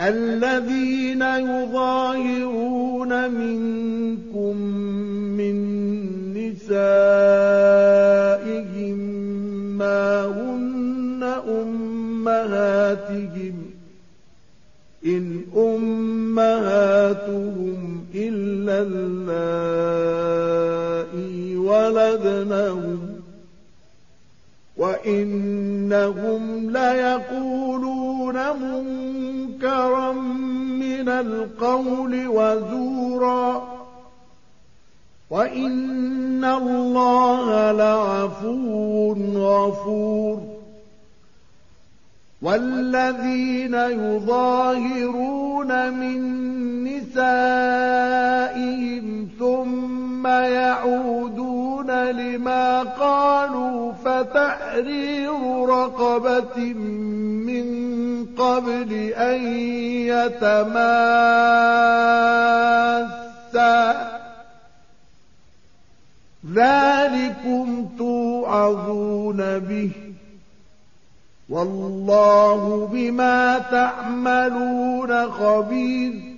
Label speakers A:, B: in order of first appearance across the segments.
A: الَّذِينَ يُظَاهِرُونَ مِنكُم مِّن نِّسَائِهِم مَّا هُنَّ أُمَّهَاتِهِمْ ۖ إِنْ أُمَّهَاتُهُمْ إِلَّا اللَّائِي وَلَدْنَهُمْ ۚ وَإِنَّهُمْ لَيَقُولُونَ يَكْتُمُونَ مُنكَرًا مِّنَ الْقَوْلِ وَزُورًا ۚ وَإِنَّ اللَّهَ لَعَفُوٌّ غَفُورٌ وَالَّذِينَ يُظَاهِرُونَ مِن نِّسَائِهِمْ ثُمَّ يَعُودُونَ لِمَا قَالُوا فَتَحْرِيرُ رَقَبَةٍ مِّن قبل أن يتماسا ذلكم توعظون به والله بما تعملون خبير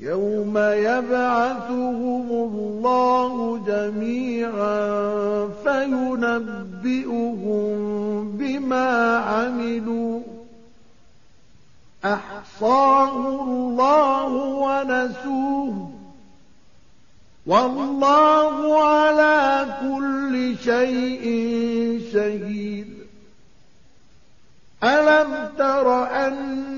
A: يوم يبعثهم الله جميعا فينبئهم بما عملوا أحصاه الله ونسوه والله على كل شيء شهيد ألم تر أن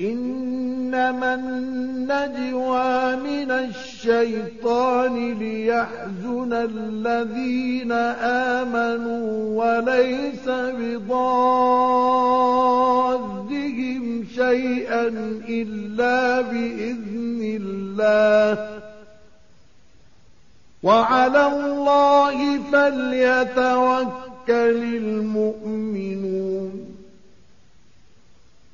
A: إنما النجوى من الشيطان ليحزن الذين آمنوا وليس بضادهم شيئا إلا بإذن الله وعلى الله فليتوكل المؤمنون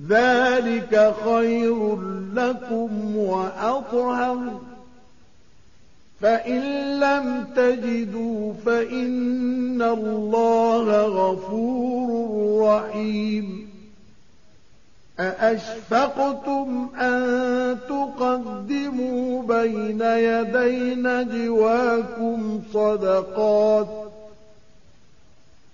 A: ذلك خير لكم وأطهر فإن لم تجدوا فإن الله غفور رحيم أأشفقتم أن تقدموا بين يدي نجواكم صدقات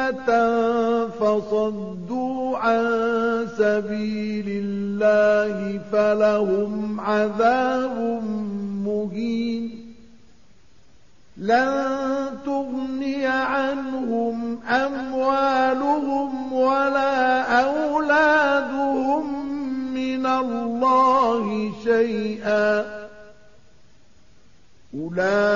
A: فَصَدُّوا عَن سَبِيلِ اللَّهِ فَلَهُمْ عَذَابٌ مُّهِينٌ لَن تُغْنِيَ عَنْهُمْ أَمْوَالُهُمْ وَلَا أَوْلَادُهُمْ مِنَ اللَّهِ شَيْئًا أُولَٰئِكَ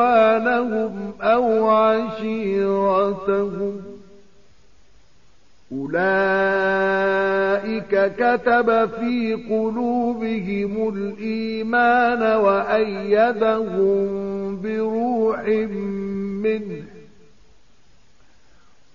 A: أموالهم أو عشيرتهم أولئك كتب في قلوبهم الإيمان وأيدهم بروح منه